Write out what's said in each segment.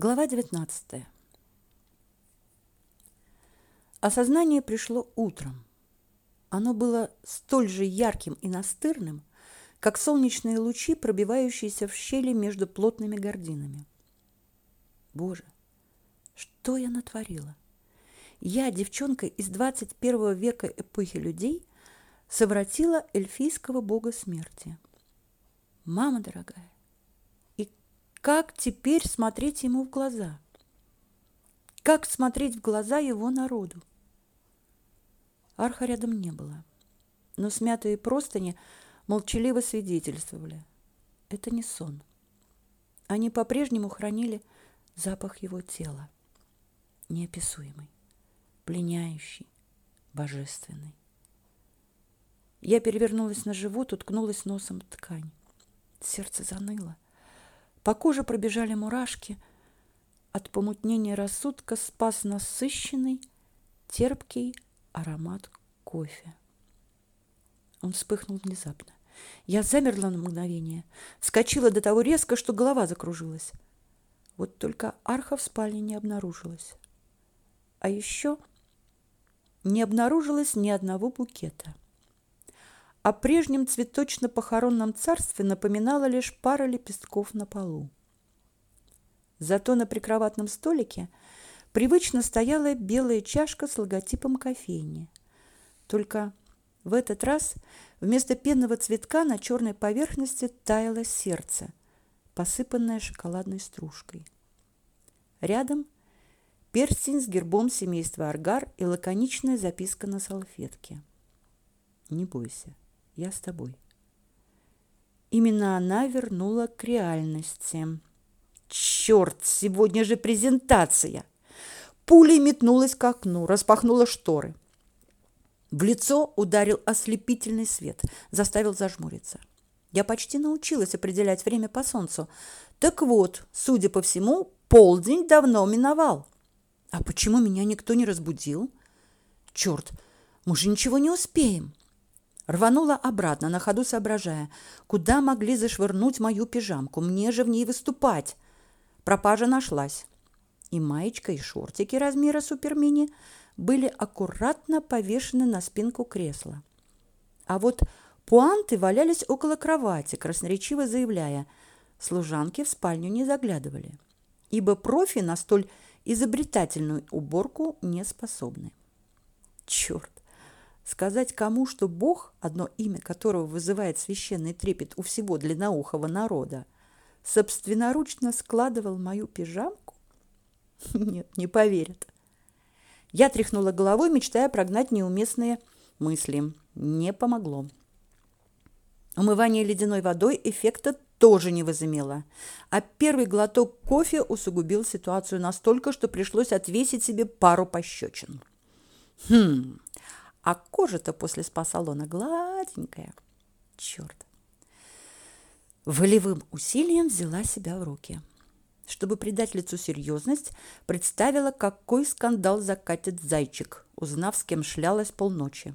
Глава 19. Осознание пришло утром. Оно было столь же ярким и настырным, как солнечные лучи, пробивающиеся в щели между плотными гординами. Боже, что я натворила? Я, девчонка из 21 века эпохи людей, совратила эльфийского бога смерти. Мама дорогая, как теперь смотреть ему в глаза? Как смотреть в глаза его народу? Арха рядом не было, но смятые простыни молчаливо свидетельствовали. Это не сон. Они по-прежнему хранили запах его тела, неописуемый, пленяющий, божественный. Я перевернулась на живот, уткнулась носом в ткань. Сердце заныло. По коже пробежали мурашки. От помутнения рассудка спас насыщенный, терпкий аромат кофе. Он вспыхнул внезапно. Я замерла на мгновение, вскочила до того резко, что голова закружилась. Вот только арха в спальне не обнаружилась. А еще не обнаружилось ни одного букета. О прежнем цветочно-похоронном царстве напоминала лишь пара лепестков на полу. Зато на прикроватном столике привычно стояла белая чашка с логотипом кофейни. Только в этот раз вместо пенного цветка на черной поверхности таяло сердце, посыпанное шоколадной стружкой. Рядом перстень с гербом семейства Аргар и лаконичная записка на салфетке. Не бойся, я с тобой. Именно она вернула к реальности. Черт, сегодня же презентация. Пулей метнулась к окну, распахнула шторы. В лицо ударил ослепительный свет, заставил зажмуриться. Я почти научилась определять время по солнцу. Так вот, судя по всему, полдень давно миновал. А почему меня никто не разбудил? Черт, мы же ничего не успеем. Рванула обратно, на ходу соображая, куда могли зашвырнуть мою пижамку, мне же в ней выступать. Пропажа нашлась. И маечка, и шортики размера супермини были аккуратно повешены на спинку кресла. А вот пуанты валялись около кровати, красноречиво заявляя, служанки в спальню не заглядывали, ибо профи на столь изобретательную уборку не способны. Черт! Сказать кому, что Бог, одно имя которого вызывает священный трепет у всего длинноухого народа, собственноручно складывал мою пижамку? Нет, не поверят. Я тряхнула головой, мечтая прогнать неуместные мысли. Не помогло. Умывание ледяной водой эффекта тоже не возымело. А первый глоток кофе усугубил ситуацию настолько, что пришлось отвесить себе пару пощечин. Хм, а кожа-то после спа-салона гладенькая. Черт. Волевым усилием взяла себя в руки. Чтобы придать лицу серьезность, представила, какой скандал закатит зайчик, узнав, с кем шлялась полночи.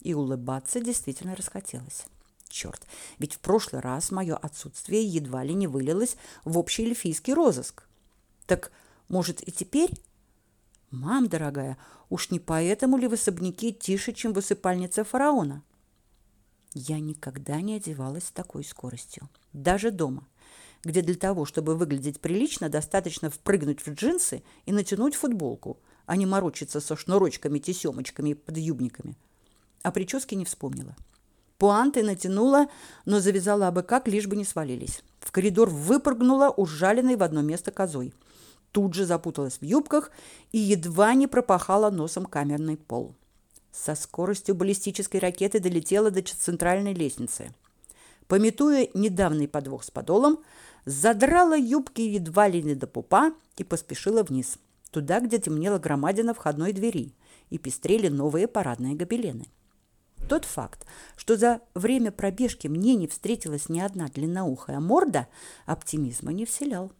И улыбаться действительно расхотелось. Черт, ведь в прошлый раз мое отсутствие едва ли не вылилось в общий эльфийский розыск. Так, может, и теперь Мам, дорогая, уж не поэтому ли в особняке тише, чем в усыпальнице фараона? Я никогда не одевалась с такой скоростью, даже дома, где для того, чтобы выглядеть прилично, достаточно впрыгнуть в джинсы и натянуть футболку, а не морочиться со шнурочками, тесемочками и подъюбниками. А прически не вспомнила. Пуанты натянула, но завязала абы как, лишь бы не свалились. В коридор выпрыгнула ужаленной в одно место козой – тут же запуталась в юбках и едва не пропахала носом камерный пол. Со скоростью баллистической ракеты долетела до центральной лестницы. Пометуя недавний подвох с подолом, задрала юбки едва ли не до пупа и поспешила вниз, туда, где темнела громадина входной двери и пестрели новые парадные гобелены. Тот факт, что за время пробежки мне не встретилась ни одна длинноухая морда, оптимизма не вселял.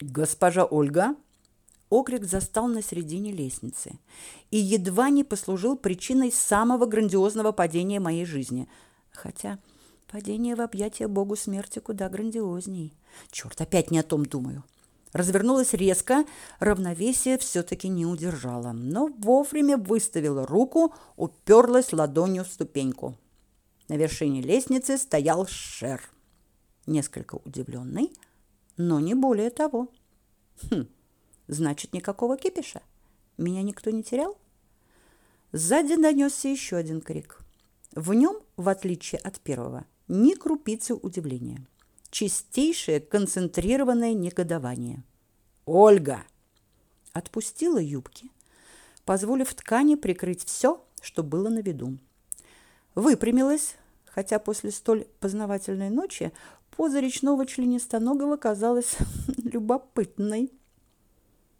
«Госпожа Ольга!» Окрик застал на середине лестницы и едва не послужил причиной самого грандиозного падения моей жизни. Хотя падение в объятия богу смерти куда грандиозней. Черт, опять не о том думаю. развернулась резко, равновесие все-таки не удержала, но вовремя выставила руку, уперлась ладонью в ступеньку. На вершине лестницы стоял Шер, несколько удивленный, но не более того. Хм, значит, никакого кипиша. Меня никто не терял? Сзади донесся еще один крик. В нем, в отличие от первого, ни крупицы удивления. Чистейшее концентрированное негодование. «Ольга!» Отпустила юбки, позволив ткани прикрыть все, что было на виду. Выпрямилась, хотя после столь познавательной ночи поза речного членистоногого казалась любопытной.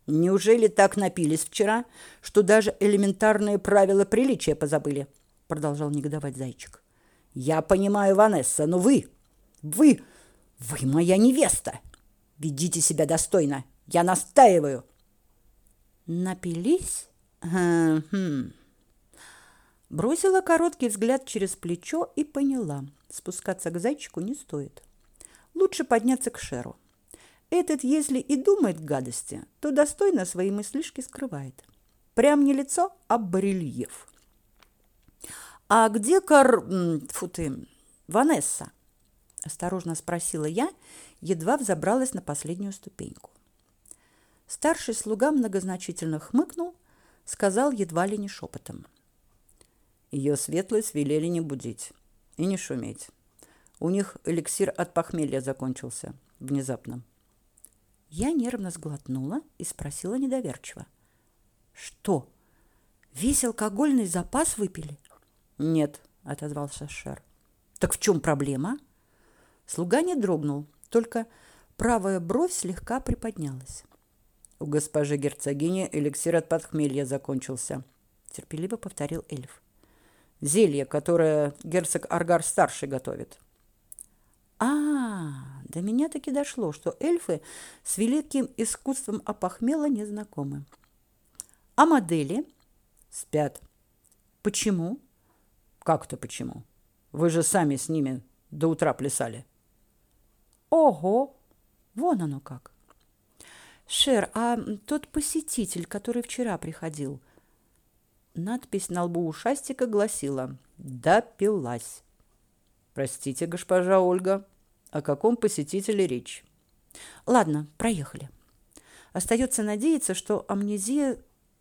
«Неужели так напились вчера, что даже элементарные правила приличия позабыли?» продолжал негодовать зайчик. «Я понимаю, Ванесса, но вы, вы, вы моя невеста! Ведите себя достойно! Я настаиваю!» «Напились?» Бросила короткий взгляд через плечо и поняла, спускаться к зайчику не стоит. Лучше подняться к Шеру. Этот, если и думает гадости, то достойно свои мыслишки скрывает. Прям не лицо, а барельеф. «А где Кар... Фу ты... Ванесса?» – осторожно спросила я, едва взобралась на последнюю ступеньку. Старший слуга многозначительно хмыкнул, сказал едва ли не шепотом. Ее светлость велели не будить и не шуметь. У них эликсир от похмелья закончился внезапно. Я нервно сглотнула и спросила недоверчиво. «Что, весь алкогольный запас выпили?» «Нет», — отозвался Шер. «Так в чем проблема?» Слуга не дрогнул, только правая бровь слегка приподнялась. «У госпожи герцогини эликсир от подхмелья закончился», — терпеливо повторил эльф. «Зелье, которое герцог Аргар-старший готовит». А, до меня таки дошло, что эльфы с великим искусством опохмела не знакомы. А модели спят. Почему? Как то почему? Вы же сами с ними до утра плясали. Ого, вон оно как. Шер, а тот посетитель, который вчера приходил, надпись на лбу ушастика гласила: "Допилась". Простите, госпожа Ольга, о каком посетителе речь? Ладно, проехали. Остается надеяться, что амнезия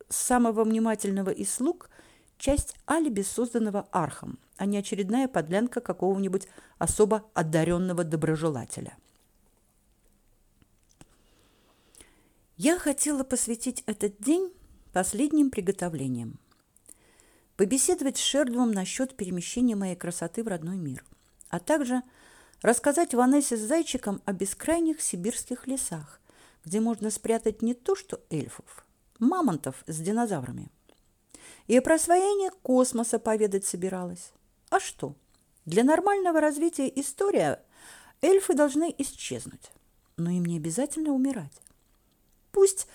самого внимательного из слуг – часть алиби, созданного архом, а не очередная подлянка какого-нибудь особо одаренного доброжелателя. Я хотела посвятить этот день последним приготовлениям. Побеседовать с Шердвом насчет перемещения моей красоты в родной мир, а также – рассказать Ванессе с Зайчиком о бескрайних сибирских лесах, где можно спрятать не то что эльфов, мамонтов с динозаврами. И о просвоении космоса поведать собиралась. А что? Для нормального развития история эльфы должны исчезнуть, но им не обязательно умирать. Пусть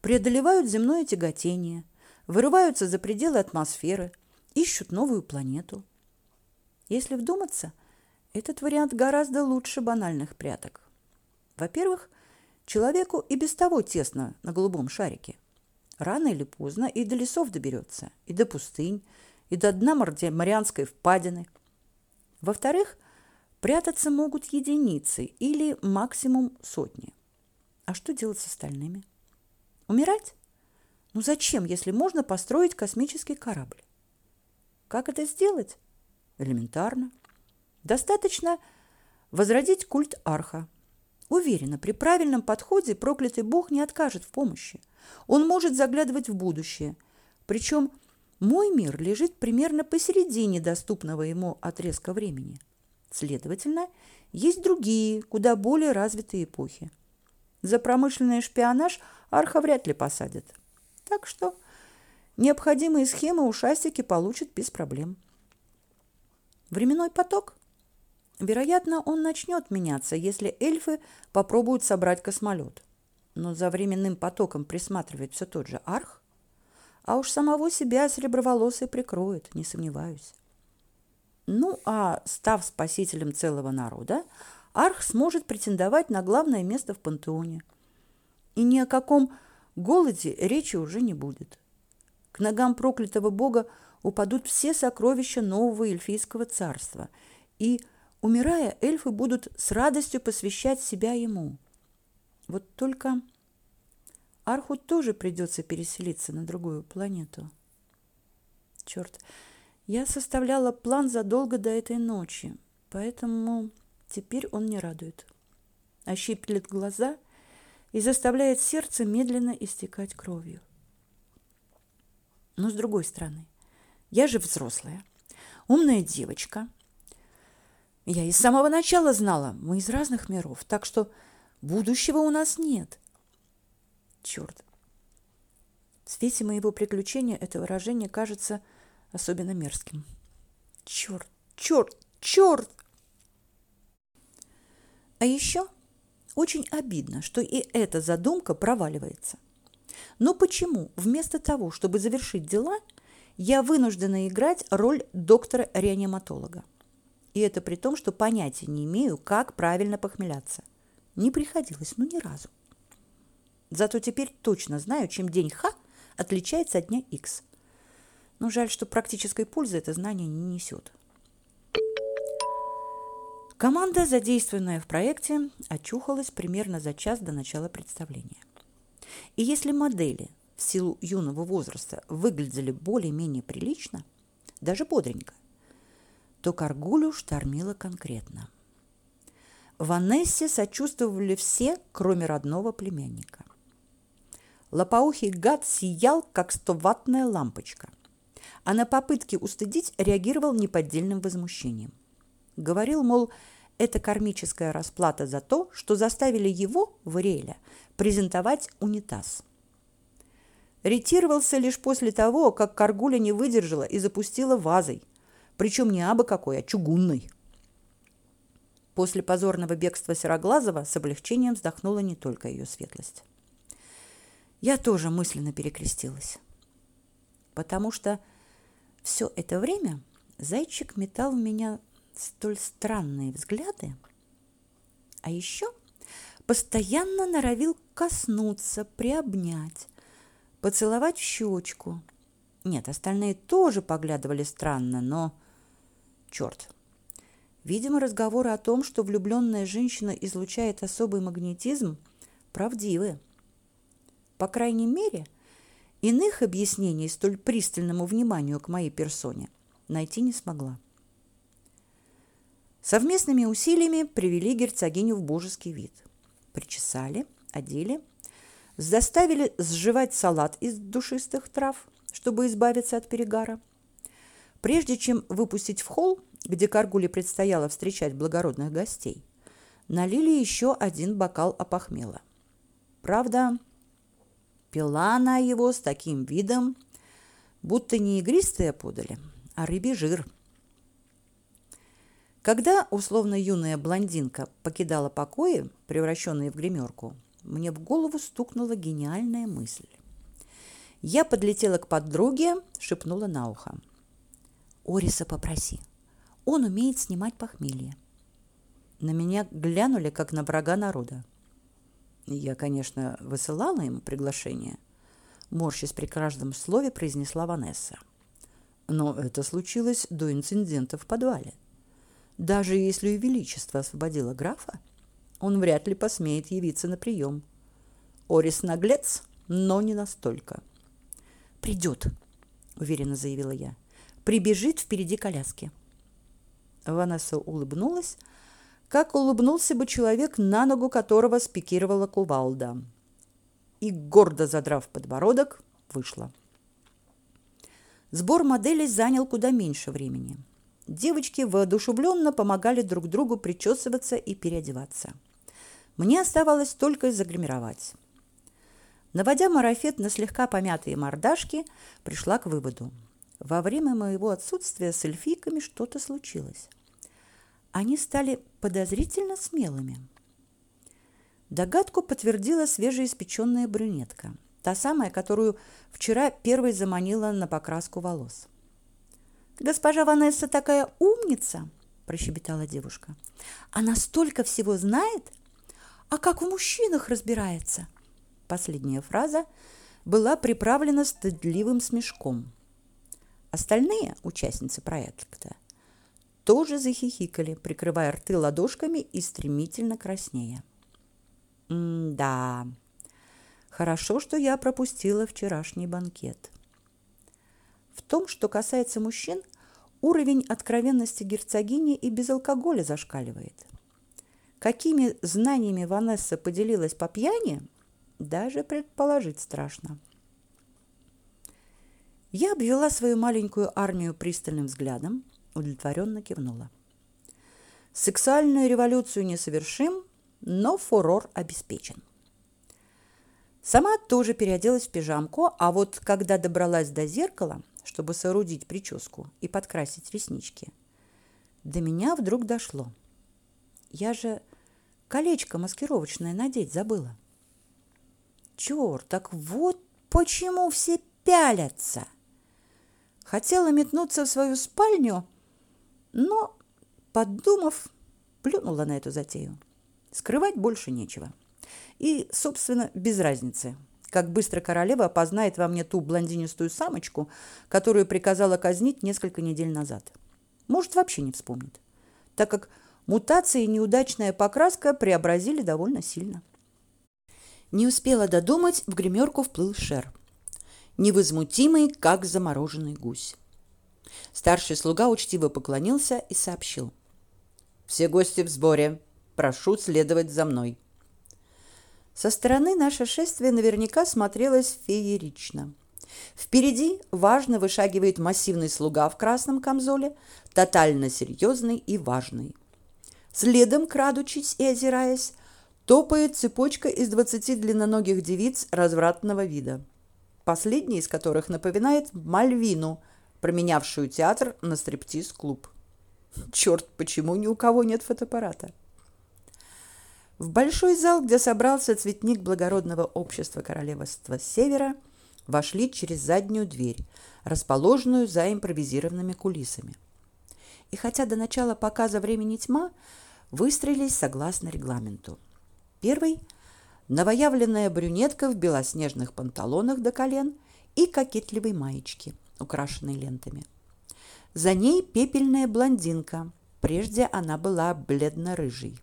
преодолевают земное тяготение, вырываются за пределы атмосферы, ищут новую планету. Если вдуматься – этот вариант гораздо лучше банальных пряток. Во-первых, человеку и без того тесно на голубом шарике. Рано или поздно и до лесов доберется, и до пустынь, и до дна Марианской впадины. Во-вторых, прятаться могут единицы или максимум сотни. А что делать с остальными? Умирать? Ну зачем, если можно построить космический корабль? Как это сделать? Элементарно. Достаточно возродить культ Арха. Уверена, при правильном подходе проклятый бог не откажет в помощи. Он может заглядывать в будущее. Причем мой мир лежит примерно посередине доступного ему отрезка времени. Следовательно, есть другие, куда более развитые эпохи. За промышленный шпионаж Арха вряд ли посадят. Так что необходимые схемы ушастики получат без проблем. Временной поток – Вероятно, он начнет меняться, если эльфы попробуют собрать космолет. Но за временным потоком присматривает все тот же Арх. А уж самого себя Среброволосый прикроет, не сомневаюсь. Ну, а став спасителем целого народа, Арх сможет претендовать на главное место в пантеоне. и ни о каком голоде речи уже не будет. К ногам проклятого бога упадут все сокровища нового эльфийского царства, и, умирая, эльфы будут с радостью посвящать себя ему. Вот только Арху тоже придется переселиться на другую планету. Черт, я составляла план задолго до этой ночи, поэтому теперь он не радует. Ощиплет глаза и заставляет сердце медленно истекать кровью. Но с другой стороны, я же взрослая, умная девочка. Я и с самого начала знала, мы из разных миров, так что будущего у нас нет. Черт. В свете моего приключения это выражение кажется особенно мерзким. Черт, черт, черт! А еще очень обидно, что и эта задумка проваливается. Но почему вместо того, чтобы завершить дела, я вынуждена играть роль доктора-реаниматолога? И это при том, что понятия не имею, как правильно похмеляться. Не приходилось, ну ни разу. Зато теперь точно знаю, чем день Х отличается от дня Х. Но жаль, что практической пользы это знание не несет. Команда, задействованная в проекте, очухалась примерно за час до начала представления. И если модели в силу юного возраста выглядели более-менее прилично, даже бодренько, то Каргулю штормило конкретно. Ванессе сочувствовали все, кроме родного племянника. Лопоухий гад сиял, как стоватная лампочка, а на попытки устыдить реагировал неподдельным возмущением – Говорил, мол, это кармическая расплата за то, что заставили его, Вариэля, презентовать унитаз. Ретировался лишь после того, как Каргуля не выдержала и запустила вазой, причем не абы какой, а чугунной. После позорного бегства Сероглазова с облегчением вздохнула не только ее светлость. Я тоже мысленно перекрестилась, потому что все это время зайчик метал в меня столь странные взгляды, а еще постоянно норовил коснуться, приобнять, поцеловать в щечку. Нет, остальные тоже поглядывали странно, но... Черт! Видимо, разговоры о том, что влюбленная женщина излучает особый магнетизм, правдивы. По крайней мере, иных объяснений столь пристальному вниманию к моей персоне найти не смогла. Совместными усилиями привели герцогиню в божеский вид. Причесали, одели, заставили сживать салат из душистых трав, чтобы избавиться от перегара. Прежде чем выпустить в холл, где Каргуле предстояло встречать благородных гостей, налили еще один бокал опохмела. Правда, пила она его с таким видом, будто не игристое подали, а рыбий жир – когда условно юная блондинка покидала покои, превращенные в гримерку, мне в голову стукнула гениальная мысль. Я подлетела к подруге, шепнула на ухо. «Ориса попроси. Он умеет снимать похмелье». На меня глянули, как на врага народа. Я, конечно, высылала ему приглашение. Морщись при каждом слове произнесла Ванесса. Но это случилось до инцидента в подвале. Даже если Ее Величество освободило графа, он вряд ли посмеет явиться на прием. Орис наглец, но не настолько. «Придет», — уверенно заявила я. «Прибежит впереди коляски». Ванесса улыбнулась, как улыбнулся бы человек, на ногу которого спикировала кувалда. И, гордо задрав подбородок, вышла. Сбор моделей занял куда меньше времени. Девочки воодушевленно помогали друг другу причесываться и переодеваться. Мне оставалось только загримировать. Наводя марафет на слегка помятые мордашки, пришла к выводу. Во время моего отсутствия с эльфийками что-то случилось. Они стали подозрительно смелыми. Догадку подтвердила свежеиспеченная брюнетка, та самая, которую вчера первой заманила на покраску волос. Госпожа Ванесса такая умница, прощебетала девушка. Она столько всего знает, а как в мужчинах разбирается. Последняя фраза была приправлена стыдливым смешком. Остальные участницы проекта тоже захихикали, прикрывая рты ладошками и стремительно краснея. М-да. Хорошо, что я пропустила вчерашний банкет. В том, что касается мужчин, уровень откровенности герцогини и без алкоголя зашкаливает. Какими знаниями Ванесса поделилась по пьяни, даже предположить страшно. Я обвела свою маленькую армию пристальным взглядом, удовлетворенно кивнула. Сексуальную революцию не совершим, но фурор обеспечен. Сама тоже переоделась в пижамку, а вот когда добралась до зеркала, чтобы соорудить прическу и подкрасить реснички, до меня вдруг дошло. Я же колечко маскировочное надеть забыла. Черт, так вот почему все пялятся. Хотела метнуться в свою спальню, но, подумав, плюнула на эту затею. Скрывать больше нечего. И, собственно, без разницы, как быстро королева опознает во мне ту блондинистую самочку, которую приказала казнить несколько недель назад. Может, вообще не вспомнит, так как мутация и неудачная покраска преобразили довольно сильно. Не успела додумать, в гримерку вплыл Шер. Невозмутимый, как замороженный гусь. Старший слуга учтиво поклонился и сообщил. «Все гости в сборе. Прошу следовать за мной». Со стороны наше шествие наверняка смотрелось феерично. Впереди важно вышагивает массивный слуга в красном камзоле, тотально серьезный и важный. Следом, крадучись и озираясь, топает цепочка из двадцати длинноногих девиц развратного вида, последняя из которых напоминает Мальвину, променявшую театр на стриптиз-клуб. Черт, почему ни у кого нет фотоаппарата? В большой зал, где собрался цветник благородного общества королевства Севера, вошли через заднюю дверь, расположенную за импровизированными кулисами. И хотя до начала показа времени тьма, выстроились согласно регламенту. Первый – новоявленная брюнетка в белоснежных панталонах до колен и кокетливой маечке, украшенной лентами. За ней пепельная блондинка, прежде она была бледно-рыжей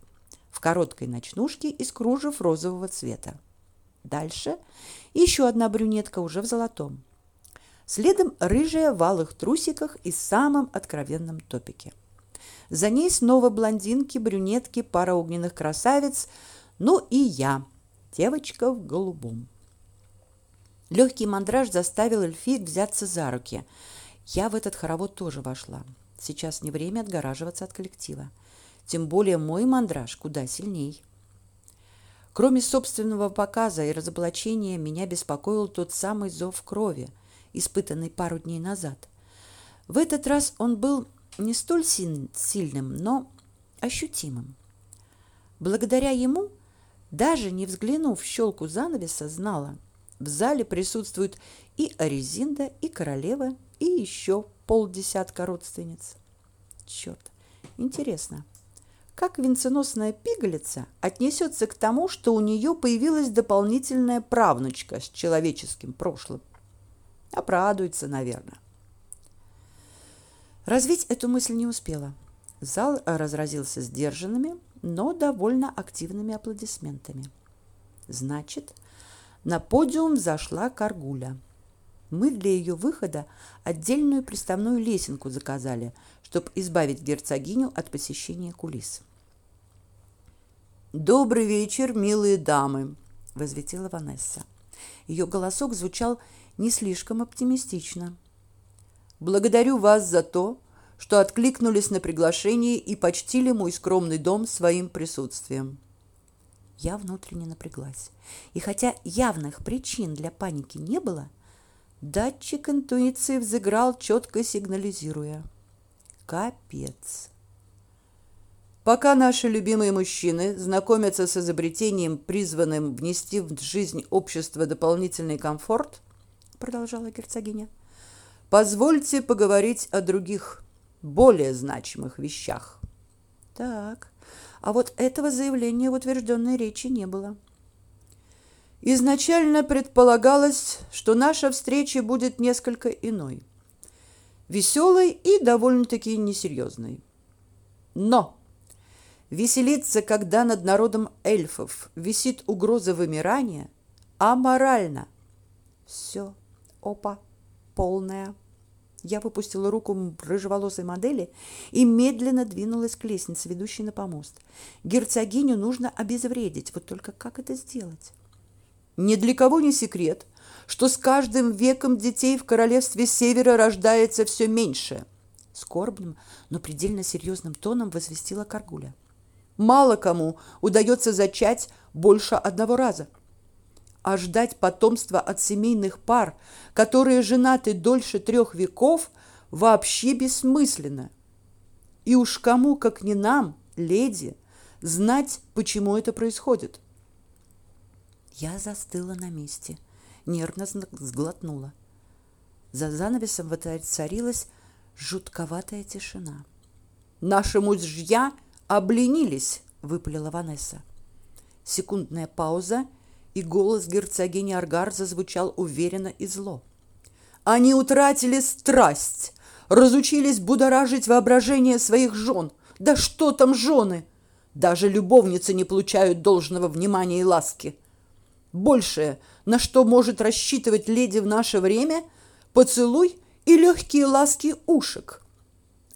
в короткой ночнушке из кружев розового цвета. Дальше еще одна брюнетка уже в золотом. Следом рыжая в алых трусиках и самом откровенном топике. За ней снова блондинки, брюнетки, пара огненных красавиц, ну и я, девочка в голубом. Легкий мандраж заставил эльфиек взяться за руки. Я в этот хоровод тоже вошла. Сейчас не время отгораживаться от коллектива. Тем более мой мандраж куда сильней. Кроме собственного показа и разоблачения, меня беспокоил тот самый зов крови, испытанный пару дней назад. В этот раз он был не столь сильным, но ощутимым. Благодаря ему, даже не взглянув в щелку занавеса, знала, в зале присутствуют и Аризинда, и королева, и еще полдесятка родственниц. Черт, интересно, как венценосная пигалица отнесется к тому, что у нее появилась дополнительная правнучка с человеческим прошлым? Обрадуется, наверное. Развить эту мысль не успела. Зал разразился сдержанными, но довольно активными аплодисментами. Значит, на подиум зашла Каргуля. Мы для ее выхода отдельную приставную лесенку заказали, чтобы избавить герцогиню от посещения кулис. «Добрый вечер, милые дамы!» – возвестила Ванесса. Ее голосок звучал не слишком оптимистично. «Благодарю вас за то, что откликнулись на приглашение и почтили мой скромный дом своим присутствием». Я внутренне напряглась. И хотя явных причин для паники не было, датчик интуиции взыграл, четко сигнализируя. Капец. Пока наши любимые мужчины знакомятся с изобретением, призванным внести в жизнь общества дополнительный комфорт, продолжала герцогиня, позвольте поговорить о других, более значимых вещах. Так, а вот этого заявления в утвержденной речи не было. Изначально предполагалось, что наша встреча будет несколько иной. Веселой и довольно-таки несерьезной. Но веселиться, когда над народом эльфов висит угроза вымирания, аморально. Все, опа, полная. Я выпустила руку рыжеволосой модели и медленно двинулась к лестнице, ведущей на помост. Герцогиню нужно обезвредить, вот только как это сделать? Ни для кого не секрет, что с каждым веком детей в королевстве Севера рождается все меньше. Скорбным, но предельно серьезным тоном возвестила Каргуля. Мало кому удается зачать больше одного раза. А ждать потомства от семейных пар, которые женаты дольше трех веков, вообще бессмысленно. И уж кому, как не нам, леди, знать, почему это происходит. Я застыла на месте, нервно сглотнула. За занавесом воцарилась жутковатая тишина. «Наши мужья обленились!» — выпалила Ванесса. Секундная пауза, и голос герцогини Аргар зазвучал уверенно и зло. «Они утратили страсть, разучились будоражить воображение своих жен. Да что там жены! Даже любовницы не получают должного внимания и ласки. Большее, на что может рассчитывать леди в наше время, поцелуй и легкие ласки ушек.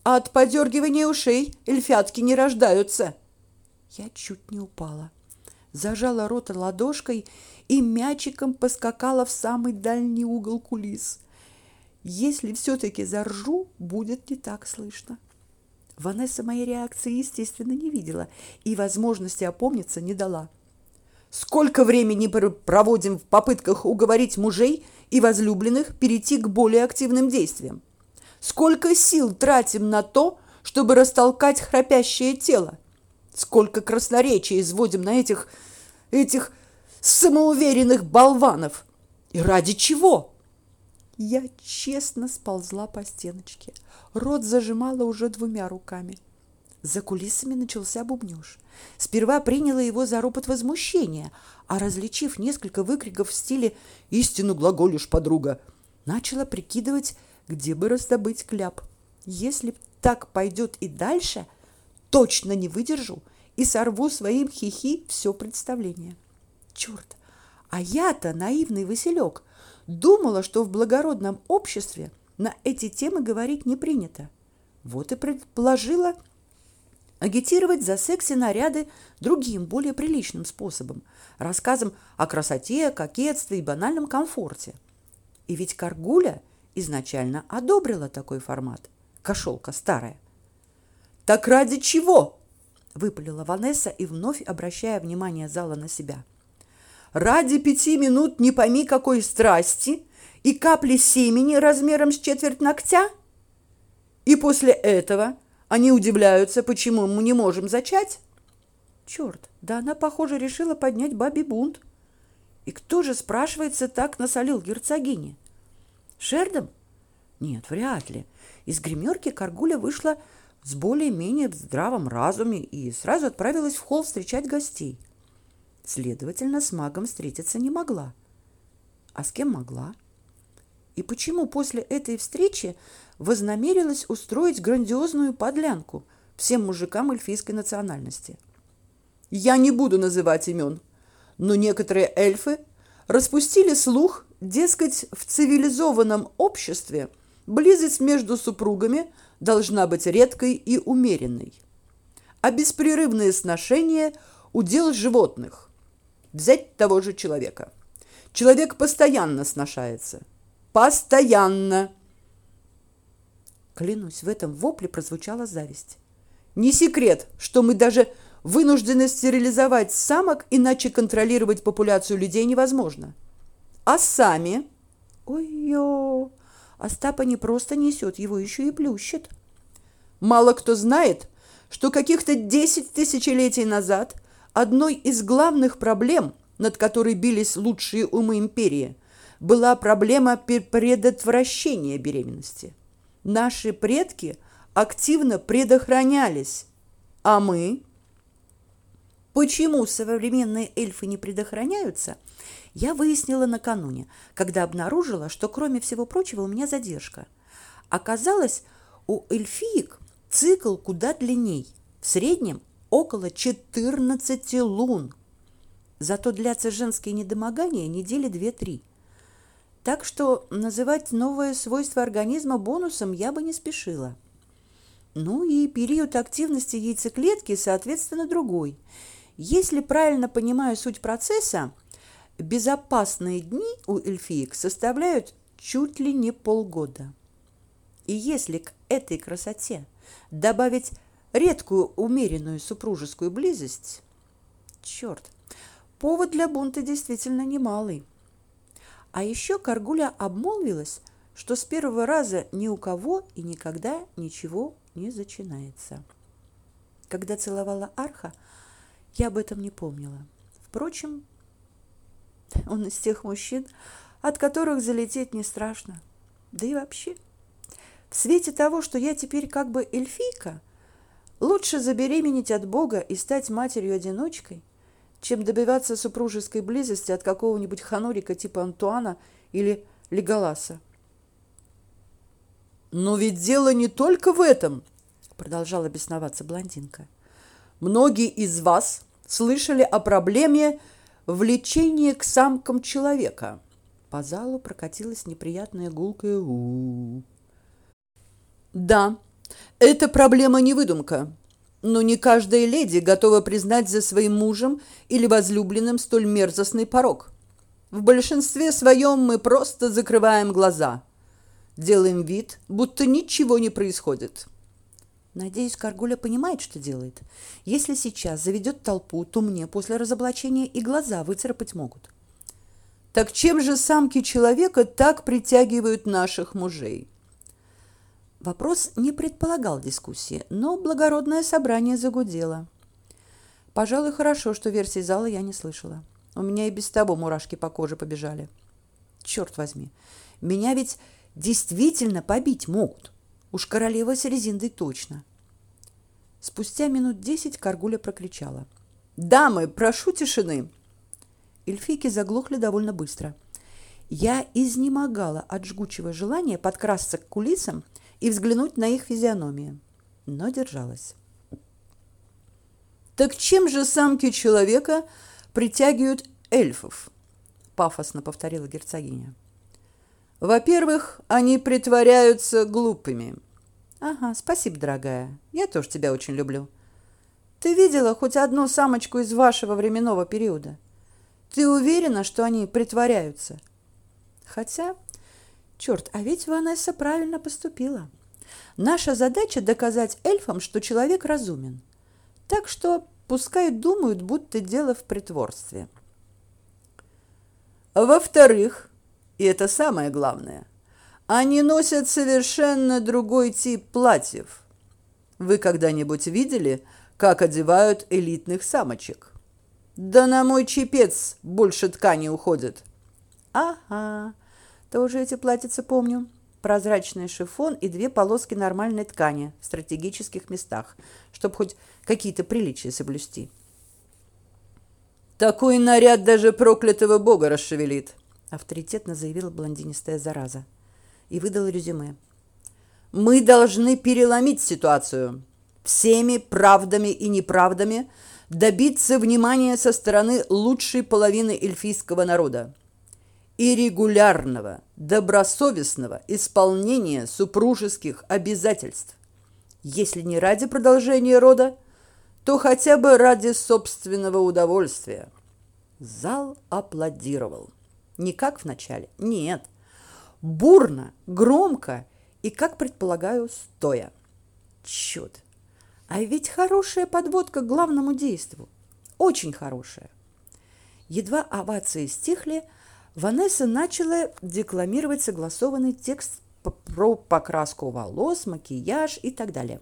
А от подергивания ушей эльфятки не рождаются. Я чуть не упала. Зажала рот ладошкой и мячиком поскакала в самый дальний угол кулис. Если все-таки заржу, будет не так слышно. Ванесса моей реакции, естественно, не видела и возможности опомниться не дала. Сколько времени проводим в попытках уговорить мужей и возлюбленных перейти к более активным действиям? Сколько сил тратим на то, чтобы растолкать храпящее тело? Сколько красноречия изводим на этих этих самоуверенных болванов? И ради чего? Я честно сползла по стеночке. Рот зажимала уже двумя руками. За кулисами начался бубнёж. Сперва приняла его за ропот возмущения, а различив несколько выкриков в стиле «Истину глаголишь, подруга», начала прикидывать, где бы раздобыть кляп. Если так пойдет и дальше, точно не выдержу и сорву своим хихи все представление. Черт, а я-то наивный Василек, думала, что в благородном обществе на эти темы говорить не принято. Вот и предположила, агитировать за секси-наряды другим, более приличным способом, рассказом о красоте, кокетстве и банальном комфорте. И ведь Каргуля изначально одобрила такой формат. Кошелка старая. «Так ради чего?» – выпалила Ванесса и вновь обращая внимание зала на себя. «Ради пяти минут не пойми какой страсти и капли семени размером с четверть ногтя? И после этого – они удивляются, почему мы не можем зачать. Черт, да она, похоже, решила поднять бабий бунт. И кто же, спрашивается, так насолил герцогине? Шердом? Нет, вряд ли. Из гримерки Каргуля вышла с более-менее здравом разуме и сразу отправилась в холл встречать гостей. Следовательно, с магом встретиться не могла. А с кем могла? И почему после этой встречи вознамерилась устроить грандиозную подлянку всем мужикам эльфийской национальности. Я не буду называть имен, но некоторые эльфы распустили слух, дескать, в цивилизованном обществе близость между супругами должна быть редкой и умеренной. А беспрерывные сношения – удел животных. Взять того же человека. Человек постоянно сношается. Постоянно. Клянусь, в этом вопле прозвучала зависть. Не секрет, что мы даже вынуждены стерилизовать самок, иначе контролировать популяцию людей невозможно. А сами... Ой-ё! Остапа не просто несет, его еще и плющит. Мало кто знает, что каких-то десять тысячелетий назад одной из главных проблем, над которой бились лучшие умы империи, была проблема предотвращения беременности наши предки активно предохранялись, а мы почему современные эльфы не предохраняются, я выяснила накануне, когда обнаружила, что, кроме всего прочего, у меня задержка. Оказалось, у эльфиек цикл куда длинней, в среднем около 14 лун. Зато длятся женские недомогания недели 2-3. Так что называть новое свойство организма бонусом я бы не спешила. Ну и период активности яйцеклетки, соответственно, другой. Если правильно понимаю суть процесса, безопасные дни у эльфиек составляют чуть ли не полгода. И если к этой красоте добавить редкую умеренную супружескую близость, черт, повод для бунта действительно немалый. А еще Каргуля обмолвилась, что с первого раза ни у кого и никогда ничего не начинается. Когда целовала Арха, я об этом не помнила. Впрочем, он из тех мужчин, от которых залететь не страшно. Да и вообще, в свете того, что я теперь как бы эльфийка, лучше забеременеть от Бога и стать матерью-одиночкой, чем добиваться супружеской близости от какого-нибудь ханурика типа Антуана или Леголаса. Но ведь дело не только в этом, продолжала бесноваться блондинка. Многие из вас слышали о проблеме влечения к самкам человека. По залу прокатилась неприятная гулкая у. Да, эта проблема не выдумка, но не каждая леди готова признать за своим мужем или возлюбленным столь мерзостный порог. В большинстве своем мы просто закрываем глаза, делаем вид, будто ничего не происходит. Надеюсь, Каргуля понимает, что делает. Если сейчас заведет толпу, то мне после разоблачения и глаза выцарапать могут. Так чем же самки человека так притягивают наших мужей? Вопрос не предполагал дискуссии, но благородное собрание загудело. Пожалуй, хорошо, что версии зала я не слышала. У меня и без того мурашки по коже побежали. Черт возьми, меня ведь действительно побить могут. Уж королева с резиндой точно. Спустя минут десять Каргуля прокричала. «Дамы, прошу тишины!» Эльфийки заглохли довольно быстро. Я изнемогала от жгучего желания подкрасться к кулисам и взглянуть на их физиономии, но держалась. «Так чем же самки человека притягивают эльфов?» – пафосно повторила герцогиня. Во-первых, они притворяются глупыми. Ага, спасибо, дорогая. Я тоже тебя очень люблю. Ты видела хоть одну самочку из вашего временного периода? Ты уверена, что они притворяются? Хотя, черт, а ведь Ванесса правильно поступила. Наша задача доказать эльфам, что человек разумен. Так что пускай думают, будто дело в притворстве. Во-вторых, и это самое главное. Они носят совершенно другой тип платьев. Вы когда-нибудь видели, как одевают элитных самочек? Да на мой чепец больше ткани уходит. Ага, тоже эти платьица помню. Прозрачный шифон и две полоски нормальной ткани в стратегических местах, чтобы хоть какие-то приличия соблюсти. Такой наряд даже проклятого бога расшевелит авторитетно заявила блондинистая зараза и выдала резюме. Мы должны переломить ситуацию. Всеми правдами и неправдами добиться внимания со стороны лучшей половины эльфийского народа и регулярного, добросовестного исполнения супружеских обязательств. Если не ради продолжения рода, то хотя бы ради собственного удовольствия. Зал аплодировал. Не как в начале. Нет. Бурно, громко и, как предполагаю, стоя. Чёрт. А ведь хорошая подводка к главному действию. Очень хорошая. Едва овации стихли, Ванесса начала декламировать согласованный текст про покраску волос, макияж и так далее.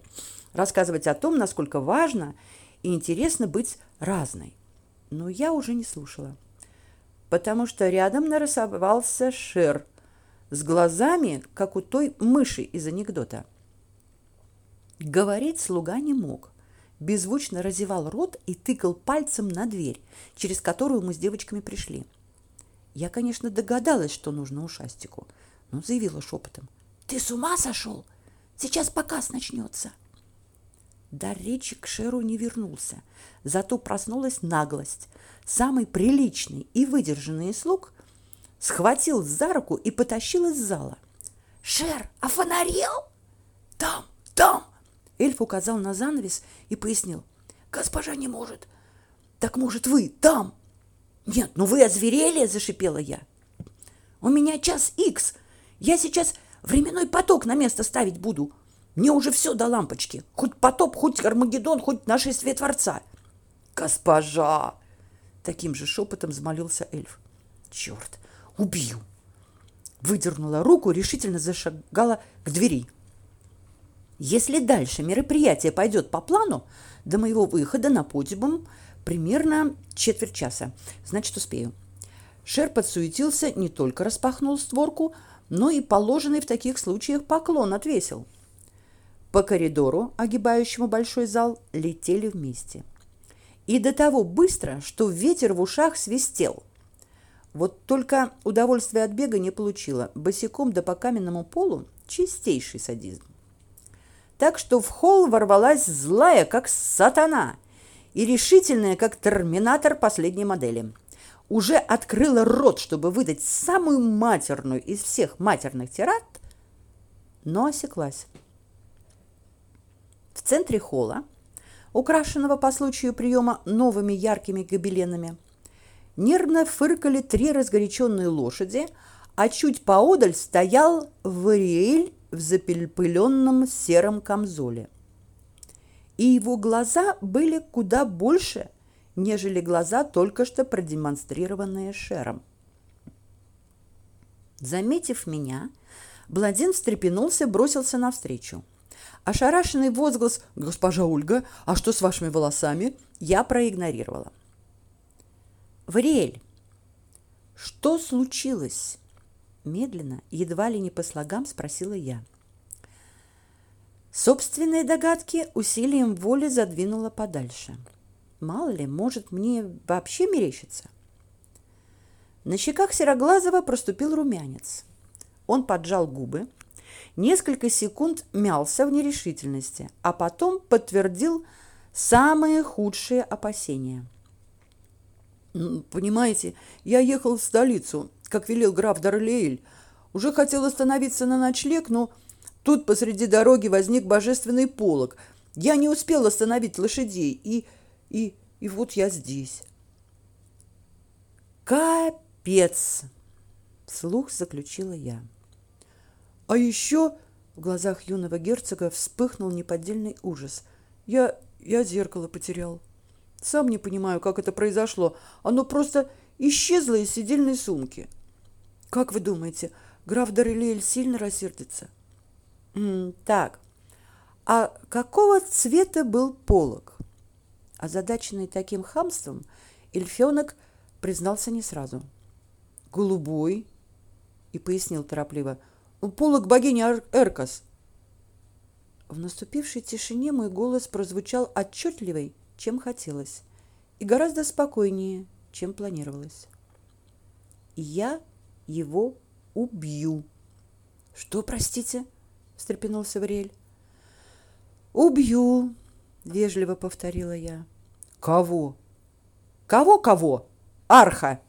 Рассказывать о том, насколько важно и интересно быть разной. Но я уже не слушала потому что рядом нарисовался Шер с глазами, как у той мыши из анекдота. Говорить слуга не мог. беззвучно разевал рот и тыкал пальцем на дверь, через которую мы с девочками пришли. Я, конечно, догадалась, что нужно ушастику, но заявила шепотом. «Ты с ума сошел? Сейчас показ начнется!» До речи к Шеру не вернулся, зато проснулась наглость. Самый приличный и выдержанный слуг схватил за руку и потащил из зала. «Шер, офонарел? Там, там!» Эльф указал на занавес и пояснил. «Госпожа не может. Так, может, вы там?» «Нет, ну вы озверели!» – зашипела я. «У меня час икс. Я сейчас временной поток на место ставить буду. Мне уже все до лампочки. Хоть потоп, хоть Армагеддон, хоть нашествие Творца». «Госпожа!» – таким же шепотом взмолился эльф. «Черт, убью!» Выдернула руку, решительно зашагала к двери. Если дальше мероприятие пойдет по плану, до моего выхода на подиум примерно четверть часа. Значит, успею. Шер подсуетился, не только распахнул створку, но и положенный в таких случаях поклон отвесил. По коридору, огибающему большой зал, летели вместе. И до того быстро, что ветер в ушах свистел. Вот только удовольствия от бега не получила. Босиком да по каменному полу чистейший садизм так что в холл ворвалась злая, как сатана, и решительная, как терминатор последней модели. Уже открыла рот, чтобы выдать самую матерную из всех матерных тират, но осеклась. В центре холла, украшенного по случаю приема новыми яркими гобеленами, нервно фыркали три разгоряченные лошади, а чуть поодаль стоял Вариэль в запыльпыленном сером камзоле. И его глаза были куда больше, нежели глаза, только что продемонстрированные Шером. Заметив меня, Бладин встрепенулся, бросился навстречу. Ошарашенный возглас «Госпожа Ольга, а что с вашими волосами?» я проигнорировала. «Вариэль, что случилось?» Медленно, едва ли не по слогам, спросила я. Собственные догадки усилием воли задвинула подальше. Мало ли, может, мне вообще мерещится. На щеках Сероглазого проступил румянец. Он поджал губы, несколько секунд мялся в нерешительности, а потом подтвердил самые худшие опасения. «Понимаете, я ехал в столицу как велел граф Дарлейль. Уже хотел остановиться на ночлег, но тут посреди дороги возник божественный полог. Я не успел остановить лошадей, и, и, и вот я здесь. Капец! Вслух заключила я. А еще в глазах юного герцога вспыхнул неподдельный ужас. Я, я зеркало потерял. Сам не понимаю, как это произошло. Оно просто исчезло из сидельной сумки. Как вы думаете, граф Дарелиэль сильно рассердится? М так, а какого цвета был полог? Озадаченный таким хамством, эльфенок признался не сразу. Голубой, и пояснил торопливо. Полог богини Ар Эркас. В наступившей тишине мой голос прозвучал отчетливей, чем хотелось, и гораздо спокойнее, чем планировалось. Я его убью. Что, простите? встрепенулся Врель. Убью, вежливо повторила я. Кого? Кого кого? Арха.